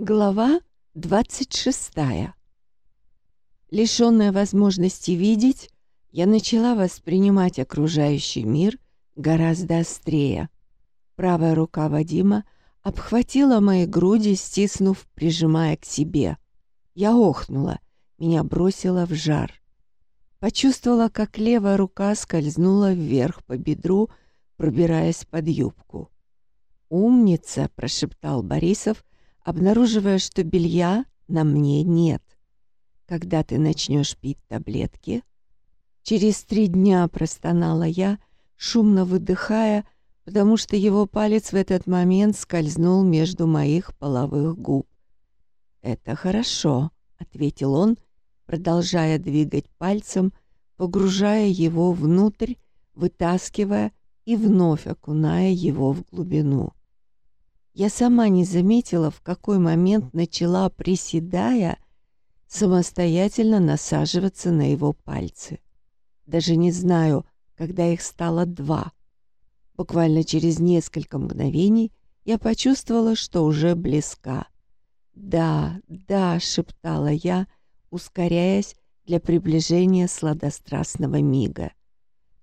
Глава 26. Лишенная возможности видеть, я начала воспринимать окружающий мир гораздо острее. Правая рука Вадима обхватила мои груди, стиснув, прижимая к себе. Я охнула, меня бросило в жар. Почувствовала, как левая рука скользнула вверх по бедру, пробираясь под юбку. «Умница!» — прошептал Борисов, обнаруживая, что белья на мне нет. Когда ты начнешь пить таблетки? Через три дня простонала я, шумно выдыхая, потому что его палец в этот момент скользнул между моих половых губ. «Это хорошо», — ответил он, продолжая двигать пальцем, погружая его внутрь, вытаскивая и вновь окуная его в глубину. Я сама не заметила, в какой момент начала, приседая, самостоятельно насаживаться на его пальцы. Даже не знаю, когда их стало два. Буквально через несколько мгновений я почувствовала, что уже близка. «Да, да», — шептала я, ускоряясь для приближения сладострастного мига.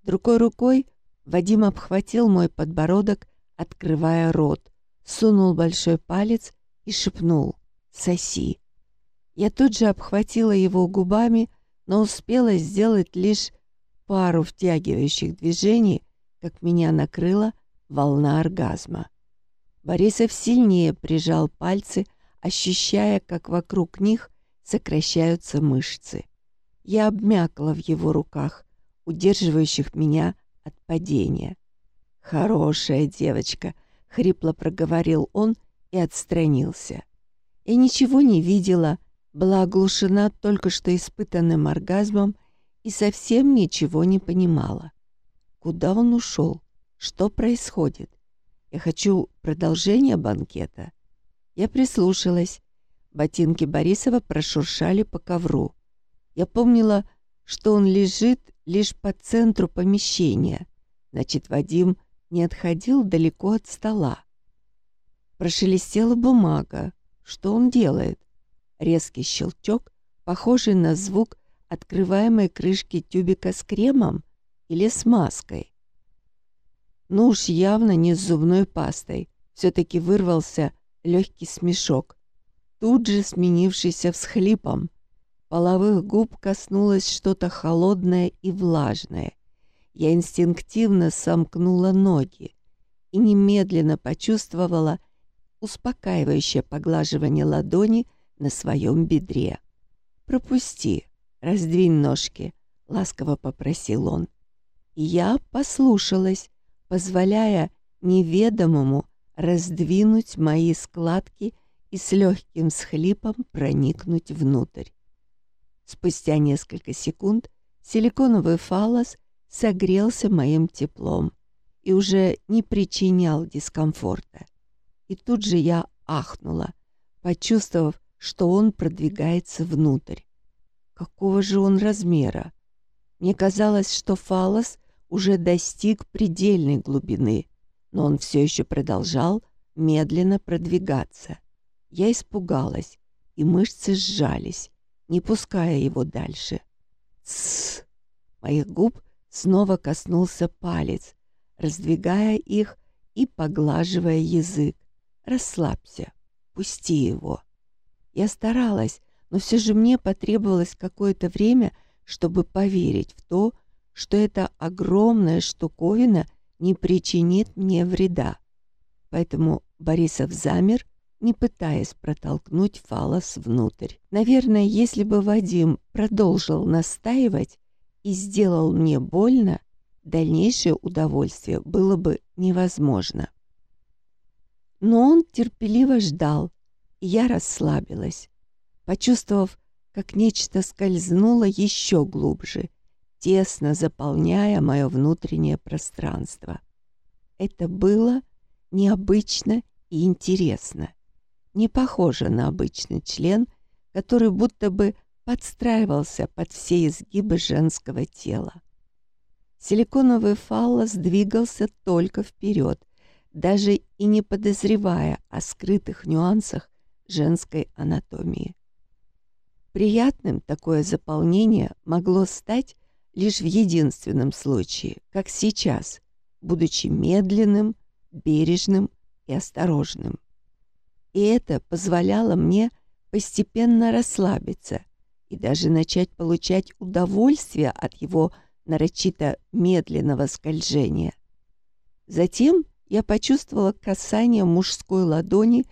Другой рукой Вадим обхватил мой подбородок, открывая рот — сунул большой палец и шепнул «Соси». Я тут же обхватила его губами, но успела сделать лишь пару втягивающих движений, как меня накрыла волна оргазма. Борисов сильнее прижал пальцы, ощущая, как вокруг них сокращаются мышцы. Я обмякла в его руках, удерживающих меня от падения. «Хорошая девочка», — хрипло проговорил он и отстранился. Я ничего не видела, была оглушена только что испытанным оргазмом и совсем ничего не понимала. Куда он ушел? Что происходит? Я хочу продолжения банкета. Я прислушалась. Ботинки Борисова прошуршали по ковру. Я помнила, что он лежит лишь по центру помещения. Значит, Вадим не отходил далеко от стола. Прошелестела бумага. Что он делает? Резкий щелчок, похожий на звук открываемой крышки тюбика с кремом или с маской. Ну уж явно не с зубной пастой. Все-таки вырвался легкий смешок, тут же сменившийся всхлипом. Половых губ коснулось что-то холодное и влажное. Я инстинктивно сомкнула ноги и немедленно почувствовала успокаивающее поглаживание ладони на своем бедре. «Пропусти, раздвинь ножки», — ласково попросил он. Я послушалась, позволяя неведомому раздвинуть мои складки и с легким схлипом проникнуть внутрь. Спустя несколько секунд силиконовый фалос согрелся моим теплом и уже не причинял дискомфорта. И тут же я ахнула, почувствовав, что он продвигается внутрь. Какого же он размера? Мне казалось, что фалос уже достиг предельной глубины, но он все еще продолжал медленно продвигаться. Я испугалась, и мышцы сжались, не пуская его дальше. Тссс! Моих губ снова коснулся палец, раздвигая их и поглаживая язык. «Расслабься, пусти его». Я старалась, но все же мне потребовалось какое-то время, чтобы поверить в то, что эта огромная штуковина не причинит мне вреда. Поэтому Борисов замер, не пытаясь протолкнуть фалос внутрь. Наверное, если бы Вадим продолжил настаивать, и сделал мне больно, дальнейшее удовольствие было бы невозможно. Но он терпеливо ждал, и я расслабилась, почувствовав, как нечто скользнуло еще глубже, тесно заполняя мое внутреннее пространство. Это было необычно и интересно, не похоже на обычный член, который будто бы подстраивался под все изгибы женского тела. Силиконовый фаллос двигался только вперед, даже и не подозревая о скрытых нюансах женской анатомии. Приятным такое заполнение могло стать лишь в единственном случае, как сейчас, будучи медленным, бережным и осторожным. И это позволяло мне постепенно расслабиться и даже начать получать удовольствие от его нарочито медленного скольжения. Затем я почувствовала касание мужской ладони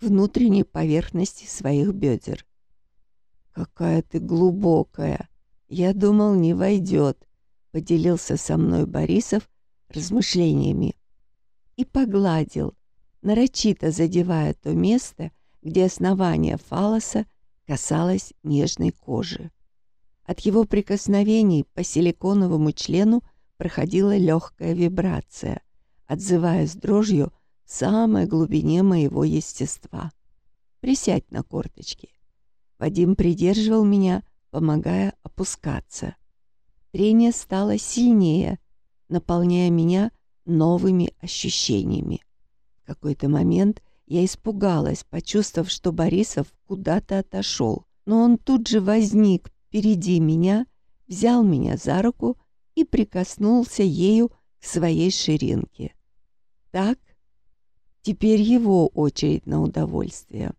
внутренней поверхности своих бедер. «Какая ты глубокая! Я думал, не войдет», — поделился со мной Борисов размышлениями и погладил, нарочито задевая то место, где основание фалоса касалось нежной кожи. От его прикосновений по силиконовому члену проходила легкая вибрация, отзываясь дрожью в самой глубине моего естества. «Присядь на корточки». Вадим придерживал меня, помогая опускаться. Трение стало сильнее, наполняя меня новыми ощущениями. В какой-то момент я испугалась, почувствовав, что Борисов куда-то отошел, но он тут же возник впереди меня, взял меня за руку и прикоснулся ею к своей ширинке. Так, теперь его очередь на удовольствие.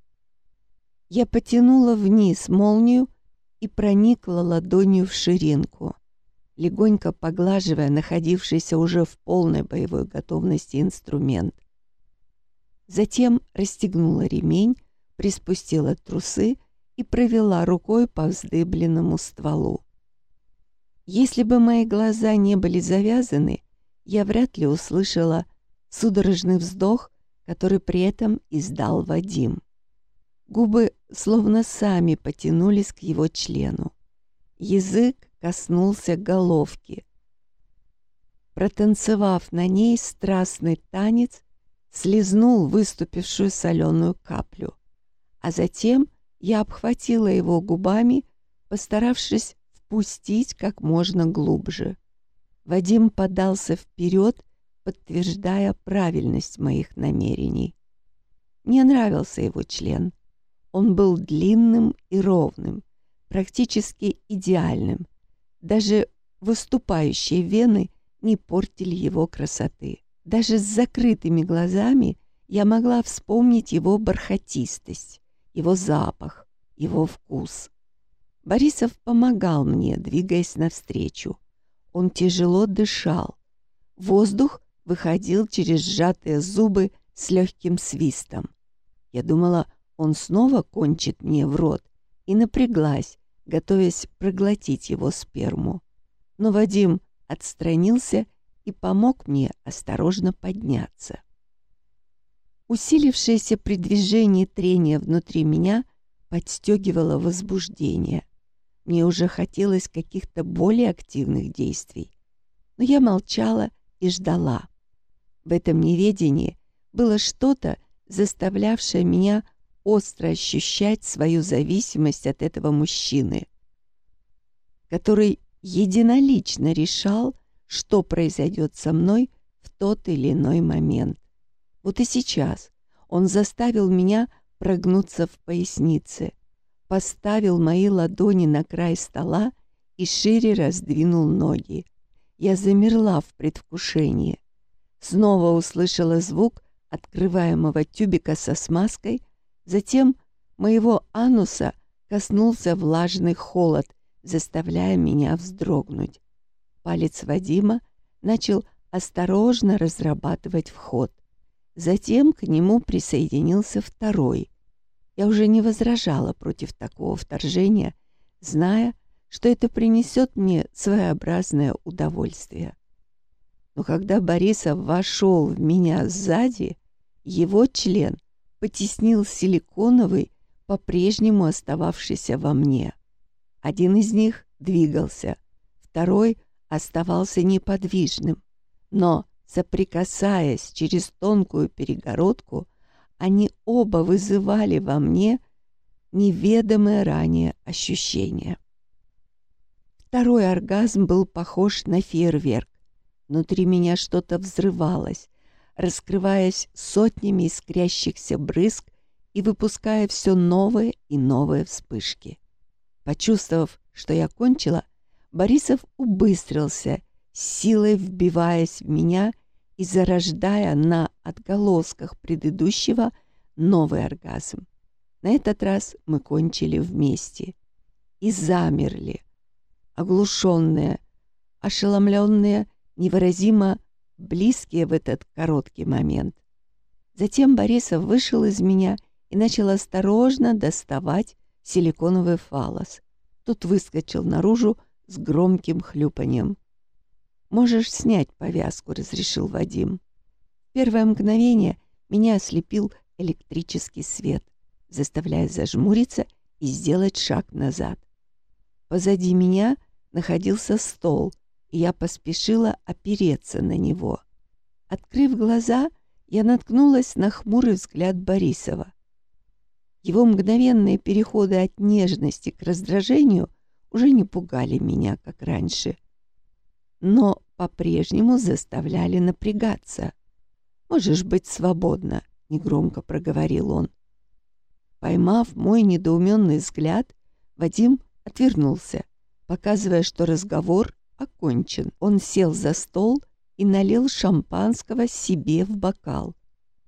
Я потянула вниз молнию и проникла ладонью в ширинку, легонько поглаживая находившийся уже в полной боевой готовности инструмент. Затем расстегнула ремень, приспустила трусы и провела рукой по вздыбленному стволу. Если бы мои глаза не были завязаны, я вряд ли услышала судорожный вздох, который при этом издал Вадим. Губы словно сами потянулись к его члену. Язык коснулся головки. Протанцевав на ней страстный танец, слезнул выступившую соленую каплю. А затем я обхватила его губами, постаравшись впустить как можно глубже. Вадим подался вперед, подтверждая правильность моих намерений. Мне нравился его член. Он был длинным и ровным, практически идеальным. Даже выступающие вены не портили его красоты. Даже с закрытыми глазами я могла вспомнить его бархатистость, его запах, его вкус. Борисов помогал мне, двигаясь навстречу. Он тяжело дышал. Воздух выходил через сжатые зубы с легким свистом. Я думала, он снова кончит мне в рот, и напряглась, готовясь проглотить его сперму. Но Вадим отстранился и помог мне осторожно подняться. Усилившееся при движении трение внутри меня подстегивало возбуждение. Мне уже хотелось каких-то более активных действий. Но я молчала и ждала. В этом неведении было что-то, заставлявшее меня остро ощущать свою зависимость от этого мужчины, который единолично решал, что произойдет со мной в тот или иной момент. Вот и сейчас он заставил меня прогнуться в пояснице, поставил мои ладони на край стола и шире раздвинул ноги. Я замерла в предвкушении. Снова услышала звук открываемого тюбика со смазкой, затем моего ануса коснулся влажный холод, заставляя меня вздрогнуть. Палец Вадима начал осторожно разрабатывать вход. Затем к нему присоединился второй. Я уже не возражала против такого вторжения, зная, что это принесет мне своеобразное удовольствие. Но когда Борисов вошел в меня сзади, его член потеснил силиконовый, по-прежнему остававшийся во мне. Один из них двигался, второй — оставался неподвижным, но, соприкасаясь через тонкую перегородку, они оба вызывали во мне неведомое ранее ощущение. Второй оргазм был похож на фейерверк. Внутри меня что-то взрывалось, раскрываясь сотнями искрящихся брызг и выпуская все новые и новые вспышки. Почувствовав, что я кончила, Борисов убыстрился, силой вбиваясь в меня и зарождая на отголосках предыдущего новый оргазм. На этот раз мы кончили вместе и замерли, оглушенные, ошеломленные, невыразимо близкие в этот короткий момент. Затем Борисов вышел из меня и начал осторожно доставать силиконовый фалос. Тут выскочил наружу с громким хлюпанием. «Можешь снять повязку», — разрешил Вадим. В первое мгновение меня ослепил электрический свет, заставляя зажмуриться и сделать шаг назад. Позади меня находился стол, и я поспешила опереться на него. Открыв глаза, я наткнулась на хмурый взгляд Борисова. Его мгновенные переходы от нежности к раздражению уже не пугали меня, как раньше, но по-прежнему заставляли напрягаться. «Можешь быть свободна», — негромко проговорил он. Поймав мой недоуменный взгляд, Вадим отвернулся, показывая, что разговор окончен. Он сел за стол и налил шампанского себе в бокал.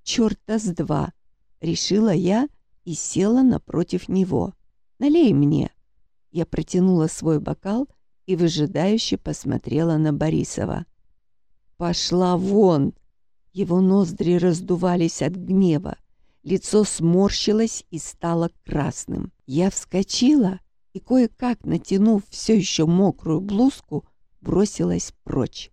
«Черта с два!» — решила я и села напротив него. «Налей мне!» Я протянула свой бокал и выжидающе посмотрела на Борисова. «Пошла вон!» Его ноздри раздувались от гнева. Лицо сморщилось и стало красным. Я вскочила и, кое-как натянув все еще мокрую блузку, бросилась прочь.